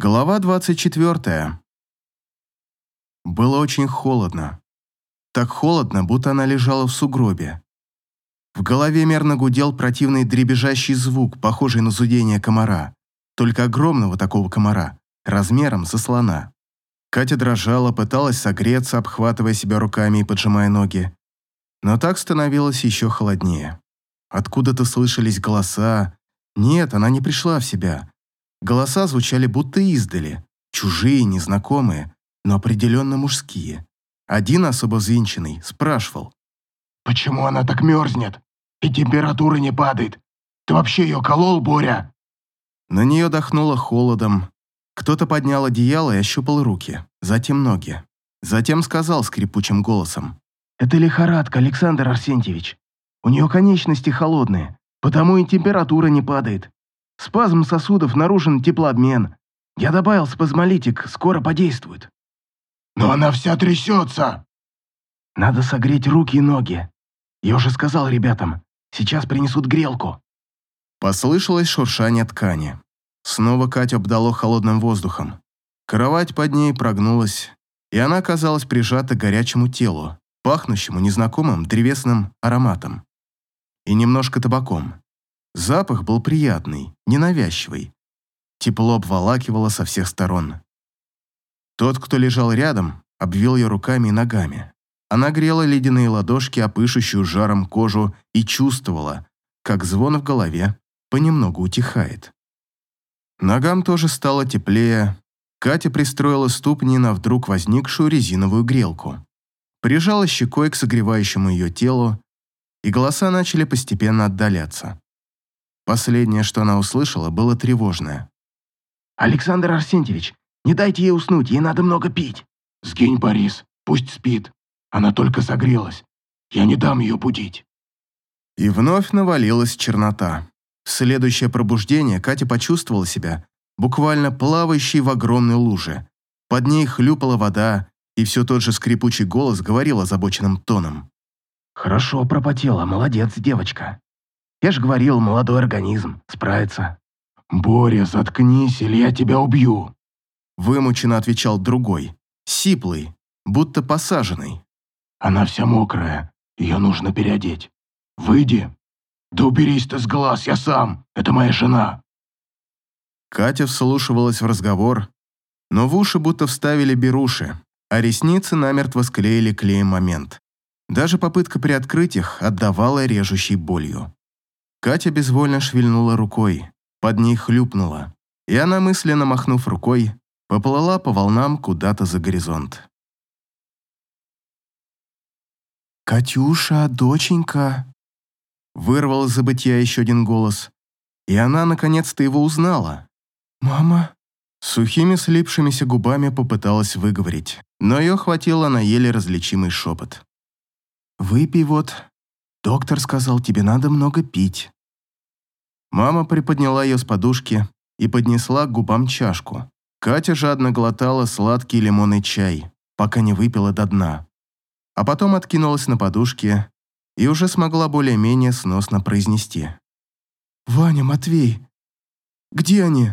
Глава 24. Было очень холодно. Так холодно, будто она лежала в сугробе. В голове мерно гудел противный дребезжащий звук, похожий на зудение комара, только огромного такого комара, размером со слона. Катя дрожала, пыталась согреться, обхватывая себя руками и поджимая ноги. Но так становилось еще холоднее. Откуда-то слышались голоса. Нет, она не пришла в себя. Голоса звучали будто издали, чужие, незнакомые, но определенно мужские. Один особо взвинченный спрашивал. «Почему она так мерзнет? И температура не падает? Ты вообще ее колол, Боря?» На нее дохнуло холодом. Кто-то поднял одеяло и ощупал руки, затем ноги. Затем сказал скрипучим голосом. «Это лихорадка, Александр Арсентьевич. У нее конечности холодные, потому и температура не падает. Спазм сосудов, нарушен теплообмен. Я добавил спазмолитик, скоро подействует. Но она вся трясется. Надо согреть руки и ноги. Я уже сказал ребятам, сейчас принесут грелку. Послышалось шуршание ткани. Снова Катя обдало холодным воздухом. Кровать под ней прогнулась, и она оказалась прижата к горячему телу, пахнущему незнакомым древесным ароматом и немножко табаком. Запах был приятный, ненавязчивый. Тепло обволакивало со всех сторон. Тот, кто лежал рядом, обвил ее руками и ногами. Она грела ледяные ладошки, опышущую жаром кожу, и чувствовала, как звон в голове понемногу утихает. Ногам тоже стало теплее. Катя пристроила ступни на вдруг возникшую резиновую грелку. Прижала щекой к согревающему ее телу, и голоса начали постепенно отдаляться. Последнее, что она услышала, было тревожное. «Александр Арсентьевич, не дайте ей уснуть, ей надо много пить». «Сгинь, Борис, пусть спит. Она только согрелась. Я не дам ее будить». И вновь навалилась чернота. В следующее пробуждение Катя почувствовала себя буквально плавающей в огромной луже. Под ней хлюпала вода, и все тот же скрипучий голос говорил озабоченным тоном. «Хорошо пропотела, молодец, девочка. Я же говорил, молодой организм, справится». «Боря, заткнись, или я тебя убью!» Вымученно отвечал другой, сиплый, будто посаженный. «Она вся мокрая, ее нужно переодеть. Выйди. Да уберись ты с глаз, я сам, это моя жена». Катя вслушивалась в разговор, но в уши будто вставили беруши, а ресницы намертво склеили клеем момент. Даже попытка приоткрыть их отдавала режущей болью. Катя безвольно шевельнула рукой, под ней хлюпнула, и она, мысленно махнув рукой, поплыла по волнам куда-то за горизонт. «Катюша, доченька!» Вырвал из забытия еще один голос, и она наконец-то его узнала. «Мама?» Сухими слипшимися губами попыталась выговорить, но ее хватило на еле различимый шепот. «Выпей вот, Доктор сказал, тебе надо много пить». Мама приподняла ее с подушки и поднесла к губам чашку. Катя жадно глотала сладкий лимонный чай, пока не выпила до дна. А потом откинулась на подушке и уже смогла более-менее сносно произнести. «Ваня, Матвей, где они?»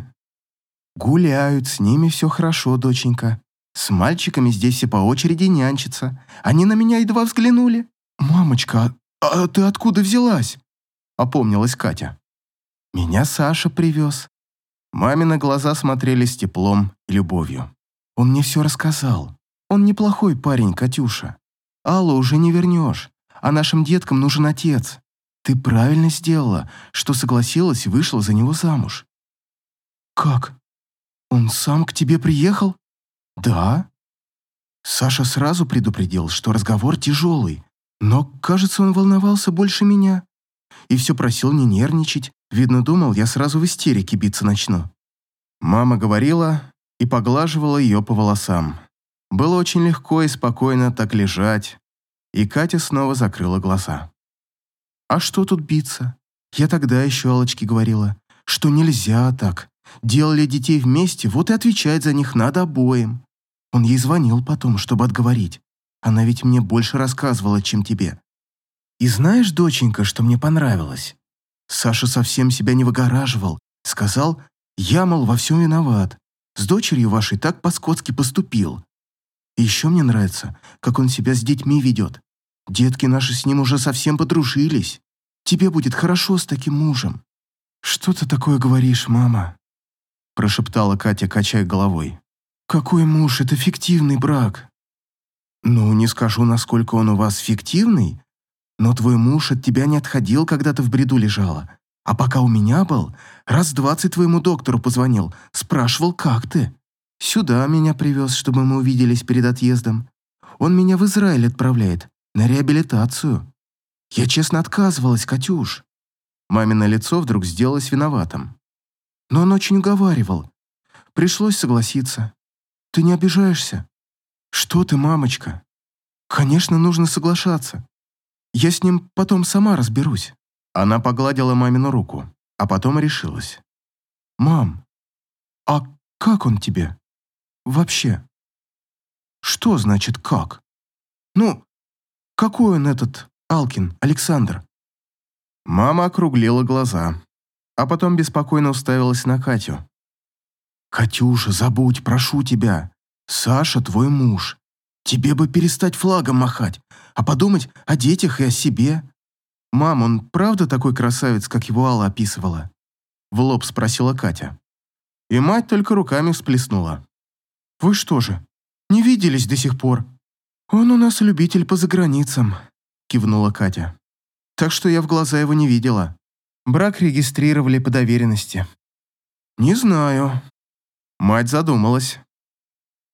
«Гуляют, с ними все хорошо, доченька. С мальчиками здесь все по очереди нянчатся. Они на меня едва взглянули. Мамочка, «А ты откуда взялась?» — опомнилась Катя. «Меня Саша привез». Мамины глаза смотрели с теплом и любовью. «Он мне все рассказал. Он неплохой парень, Катюша. Аллу уже не вернешь, а нашим деткам нужен отец. Ты правильно сделала, что согласилась и вышла за него замуж». «Как? Он сам к тебе приехал?» «Да». Саша сразу предупредил, что разговор тяжелый, но, кажется, он волновался больше меня. И все просил не нервничать. Видно, думал, я сразу в истерике биться начну. Мама говорила и поглаживала ее по волосам. Было очень легко и спокойно так лежать. И Катя снова закрыла глаза. «А что тут биться? Я тогда еще Аллочке говорила, что нельзя так. Делали детей вместе, вот и отвечать за них надо обоим. Он ей звонил потом, чтобы отговорить. Она ведь мне больше рассказывала, чем тебе. И знаешь, доченька, что мне понравилось? Саша совсем себя не выгораживал. Сказал, я, мол, во всем виноват. с дочерью вашей так по-скотски поступил. И еще мне нравится, как он себя с детьми ведет. Детки наши с ним уже совсем подружились. Тебе будет хорошо с таким мужем». «Что ты такое говоришь, мама?» прошептала Катя, качая головой. «Какой муж? Это фиктивный брак». «Ну, не скажу, насколько он у вас фиктивный, но твой муж от тебя не отходил, когда ты в бреду лежала. А пока у меня был, раз двадцать твоему доктору позвонил, спрашивал, как ты. Сюда меня привез, чтобы мы увиделись перед отъездом. Он меня в Израиль отправляет, на реабилитацию. Я честно отказывалась, Катюш». Мамино лицо вдруг сделалось виноватым. Но он очень уговаривал. Пришлось согласиться. Ты не обижаешься? Что ты, мамочка? Конечно, нужно соглашаться. Я с ним потом сама разберусь. Она погладила мамину руку, а потом решилась. Мам, а как он тебе? Вообще? Что значит «как»? Ну, какой он этот, Алкин, Александр? Мама округлила глаза, а потом беспокойно уставилась на Катю. «Катюша, забудь, прошу тебя. Саша твой муж. Тебе бы перестать флагом махать, а подумать о детях и о себе. Мам, он правда такой красавец, как его Алла описывала?» В лоб спросила Катя. И мать только руками всплеснула. «Вы что же, не виделись до сих пор?» «Он у нас любитель по заграницам», кивнула Катя. «Так что я в глаза его не видела. Брак регистрировали по доверенности. Не знаю. Мать задумалась.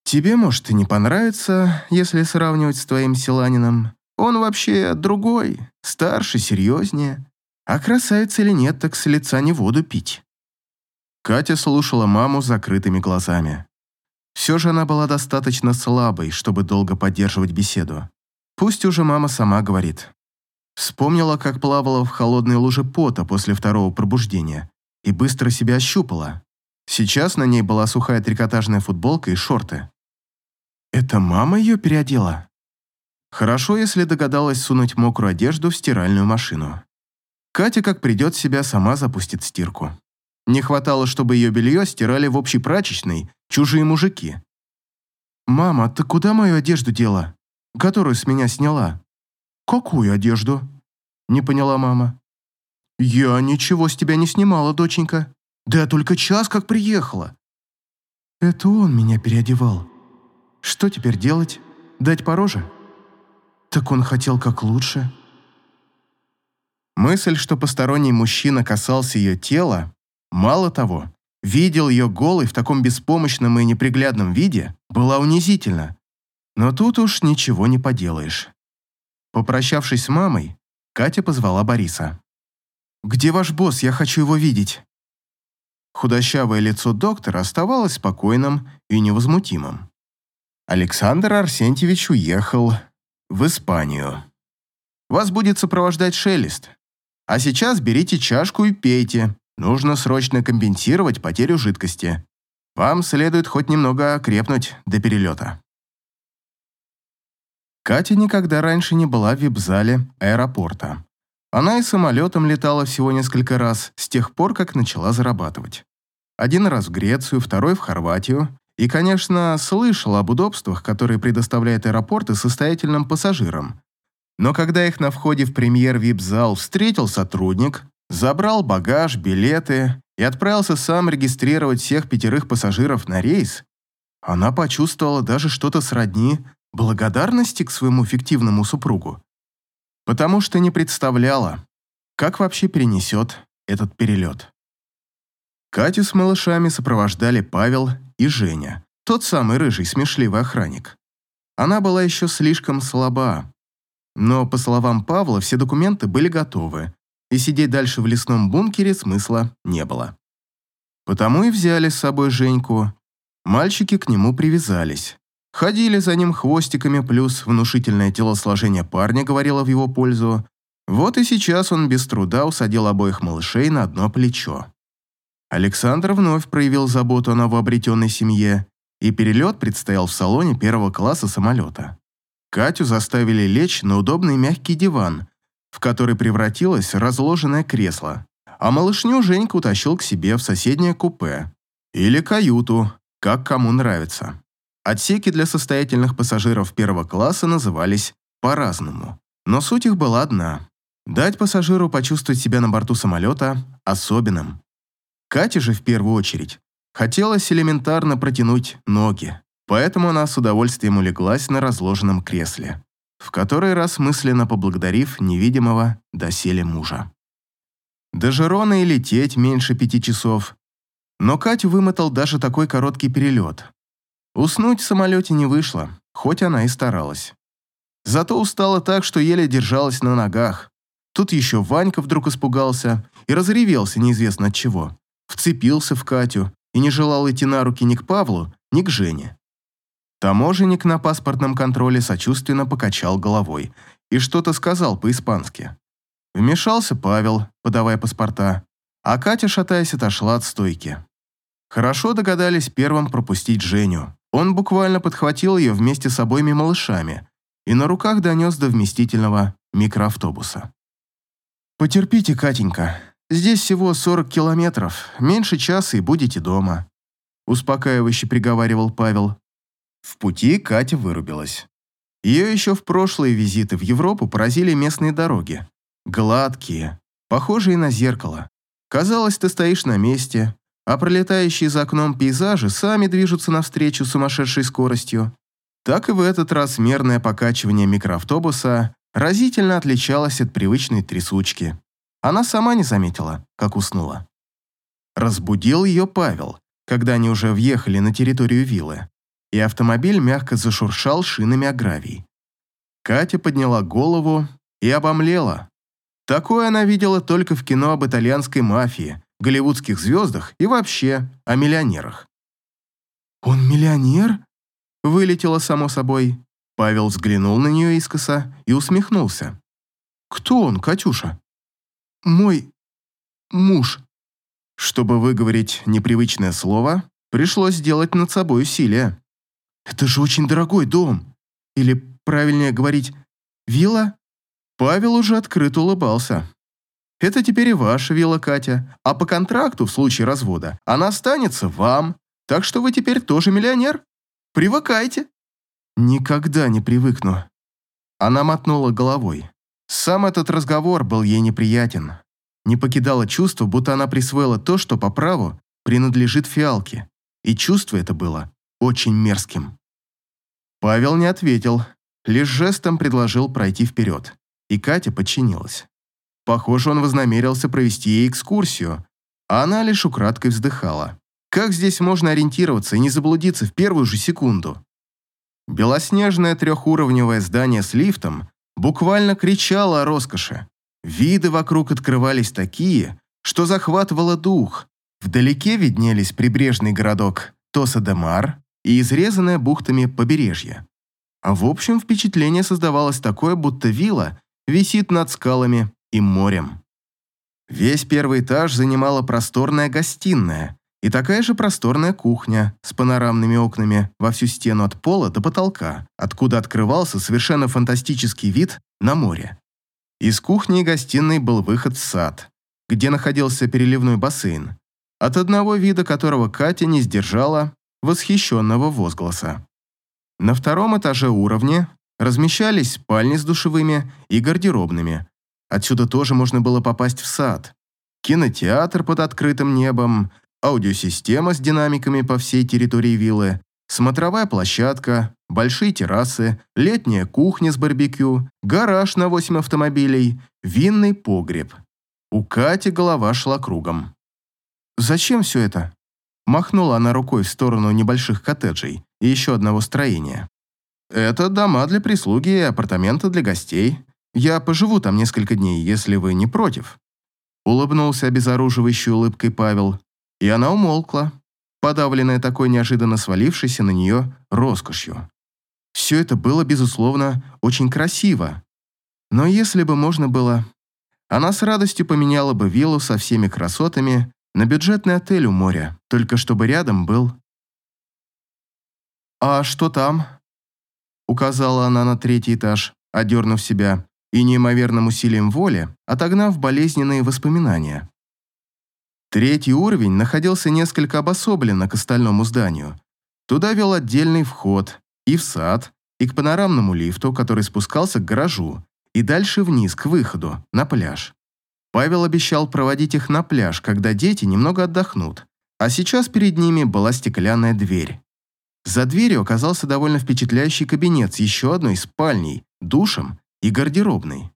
Тебе, может, и не понравится, если сравнивать с твоим селанином. Он вообще другой, старше, серьезнее. А красавица или нет, так с лица не воду пить. Катя слушала маму с закрытыми глазами. Все же она была достаточно слабой, чтобы долго поддерживать беседу. Пусть уже мама сама говорит. Вспомнила, как плавала в холодной луже пота после второго пробуждения и быстро себя ощупала. Сейчас на ней была сухая трикотажная футболка и шорты. Это мама ее переодела? Хорошо, если догадалась сунуть мокрую одежду в стиральную машину. Катя, как придет в себя, сама запустит стирку. Не хватало, чтобы ее белье стирали в общей прачечной чужие мужики. «Мама, ты куда мою одежду дела, которую с меня сняла?» «Какую одежду?» – не поняла мама. «Я ничего с тебя не снимала, доченька. Да я только час как приехала». «Это он меня переодевал. Что теперь делать? Дать по роже?» «Так он хотел как лучше». Мысль, что посторонний мужчина касался ее тела, мало того, видел ее голой в таком беспомощном и неприглядном виде, была унизительна. Но тут уж ничего не поделаешь. Попрощавшись с мамой, Катя позвала Бориса. «Где ваш босс? Я хочу его видеть». Худощавое лицо доктора оставалось спокойным и невозмутимым. Александр Арсентьевич уехал в Испанию. Вас будет сопровождать Шелест. А сейчас берите чашку и пейте. Нужно срочно компенсировать потерю жидкости. Вам следует хоть немного окрепнуть до перелета. Катя никогда раньше не была в вип-зале аэропорта. Она и самолетом летала всего несколько раз с тех пор, как начала зарабатывать. Один раз в Грецию, второй в Хорватию. И, конечно, слышала об удобствах, которые предоставляют аэропорты состоятельным пассажирам. Но когда их на входе в премьер-вип-зал встретил сотрудник, забрал багаж, билеты и отправился сам регистрировать всех пятерых пассажиров на рейс, она почувствовала даже что-то сродни благодарности к своему фиктивному супругу, потому что не представляла, как вообще перенесет этот перелет. Катю с малышами сопровождали Павел и Женя, тот самый рыжий смешливый охранник. Она была еще слишком слаба, но, по словам Павла, все документы были готовы, и сидеть дальше в лесном бункере смысла не было. Потому и взяли с собой Женьку. Мальчики к нему привязались. Ходили за ним хвостиками, плюс внушительное телосложение парня говорило в его пользу. Вот и сейчас он без труда усадил обоих малышей на одно плечо. Александр вновь проявил заботу о новообретенной семье, и перелет предстоял в салоне первого класса самолета. Катю заставили лечь на удобный мягкий диван, в который превратилось разложенное кресло, а малышню Женька утащил к себе в соседнее купе, или каюту, как кому нравится. Отсеки для состоятельных пассажиров первого класса назывались по-разному, но суть их была одна – дать пассажиру почувствовать себя на борту самолета особенным. Кате же в первую очередь хотелось элементарно протянуть ноги, поэтому она с удовольствием улеглась на разложенном кресле, в который раз мысленно поблагодарив невидимого доселе мужа. До Жерона и лететь меньше пяти часов, но Катю вымотал даже такой короткий перелет. Уснуть в самолете не вышло, хоть она и старалась. Зато устала так, что еле держалась на ногах. Тут еще Ванька вдруг испугался и разревелся неизвестно от чего. Вцепился в Катю и не желал идти на руки ни к Павлу, ни к Жене. Таможенник на паспортном контроле сочувственно покачал головой и что-то сказал по-испански. Вмешался Павел, подавая паспорта, а Катя, шатаясь, отошла от стойки. Хорошо догадались первым пропустить Женю. Он буквально подхватил ее вместе с обоими малышами и на руках донес до вместительного микроавтобуса. «Потерпите, Катенька. Здесь всего 40 километров. Меньше часа и будете дома», успокаивающе приговаривал Павел. В пути Катя вырубилась. Ее еще в прошлые визиты в Европу поразили местные дороги. Гладкие, похожие на зеркало. Казалось, ты стоишь на месте, а пролетающие за окном пейзажи сами движутся навстречу сумасшедшей скоростью. Так и в этот раз мерное покачивание микроавтобуса разительно отличалось от привычной трясучки. Она сама не заметила, как уснула. Разбудил ее Павел, когда они уже въехали на территорию виллы, и автомобиль мягко зашуршал шинами о гравий. Катя подняла голову и обомлела. Такое она видела только в кино об итальянской мафии, голливудских звездах и вообще о миллионерах. «Он миллионер?» – вылетело само собой. Павел взглянул на нее искоса и усмехнулся. «Кто он, Катюша?» «Мой муж». Чтобы выговорить непривычное слово, пришлось сделать над собой усилие. «Это же очень дорогой дом. Или, правильнее говорить, вилла?» Павел уже открыто улыбался. «Это теперь и ваша вилла, Катя, а по контракту, в случае развода, она останется вам, так что вы теперь тоже миллионер. Привыкайте». «Никогда не привыкну». Она мотнула головой. Сам этот разговор был ей неприятен. Не покидало чувство, будто она присвоила то, что по праву принадлежит фиалке. И чувство это было очень мерзким. Павел не ответил, лишь жестом предложил пройти вперед и Катя подчинилась. Похоже, он вознамерился провести ей экскурсию, а она лишь украдкой вздыхала. Как здесь можно ориентироваться и не заблудиться в первую же секунду? Белоснежное трехуровневое здание с лифтом буквально кричало о роскоши. Виды вокруг открывались такие, что захватывало дух. Вдалеке виднелись прибрежный городок Тоса-де-Мар и изрезанное бухтами побережье. А в общем впечатление создавалось такое, будто вилла висит над скалами и морем. Весь первый этаж занимала просторная гостиная и такая же просторная кухня с панорамными окнами во всю стену от пола до потолка, откуда открывался совершенно фантастический вид на море. Из кухни и гостиной был выход в сад, где находился переливной бассейн, от одного вида которого Катя не сдержала восхищенного возгласа. На втором этаже уровня размещались спальни с душевыми и гардеробными. Отсюда тоже можно было попасть в сад. Кинотеатр под открытым небом, аудиосистема с динамиками по всей территории виллы, смотровая площадка, большие террасы, летняя кухня с барбекю, гараж на 8 автомобилей, винный погреб. У Кати голова шла кругом. «Зачем все это?» Махнула она рукой в сторону небольших коттеджей и еще одного строения. Это дома для прислуги и апартаменты для гостей. Я поживу там несколько дней, если вы не против». Улыбнулся обезоруживающей улыбкой Павел, и она умолкла, подавленная такой неожиданно свалившейся на нее роскошью. Все это было, безусловно, очень красиво. Но если бы можно было, она с радостью поменяла бы виллу со всеми красотами на бюджетный отель у моря, только чтобы рядом был. «А что там?» указала она на третий этаж, одернув себя, и неимоверным усилием воли отогнав болезненные воспоминания. Третий уровень находился несколько обособленно к остальному зданию, Туда вел отдельный вход и в сад, и к панорамному лифту, который спускался к гаражу, и дальше вниз, к выходу, на пляж. Павел обещал проводить их на пляж, когда дети немного отдохнут, а сейчас перед ними была стеклянная дверь. За дверью оказался довольно впечатляющий кабинет с еще одной спальней, душем и гардеробной.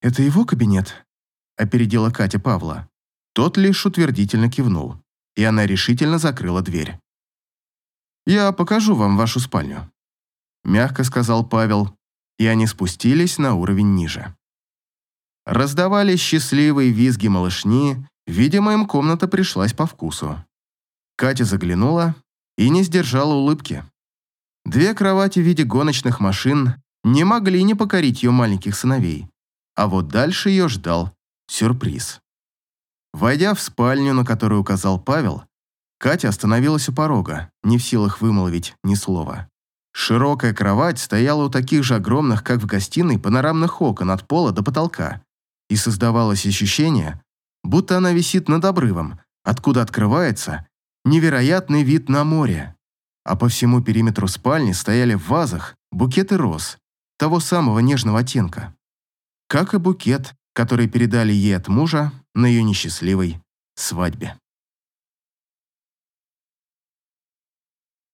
«Это его кабинет?» – опередила Катя Павла. Тот лишь утвердительно кивнул, и она решительно закрыла дверь. «Я покажу вам вашу спальню», – мягко сказал Павел, и они спустились на уровень ниже. Раздавались счастливые визги малышни, видимо, им комната пришлась по вкусу. Катя заглянула и не сдержала улыбки. Две кровати в виде гоночных машин не могли не покорить ее маленьких сыновей, а вот дальше ее ждал сюрприз. Войдя в спальню, на которую указал Павел, Катя остановилась у порога, не в силах вымолвить ни слова. Широкая кровать стояла у таких же огромных, как в гостиной, панорамных окон от пола до потолка, и создавалось ощущение, будто она висит над обрывом, откуда открывается невероятный вид на море. А по всему периметру спальни стояли в вазах букеты роз, того самого нежного оттенка. Как и букет, который передали ей от мужа на ее несчастливой свадьбе.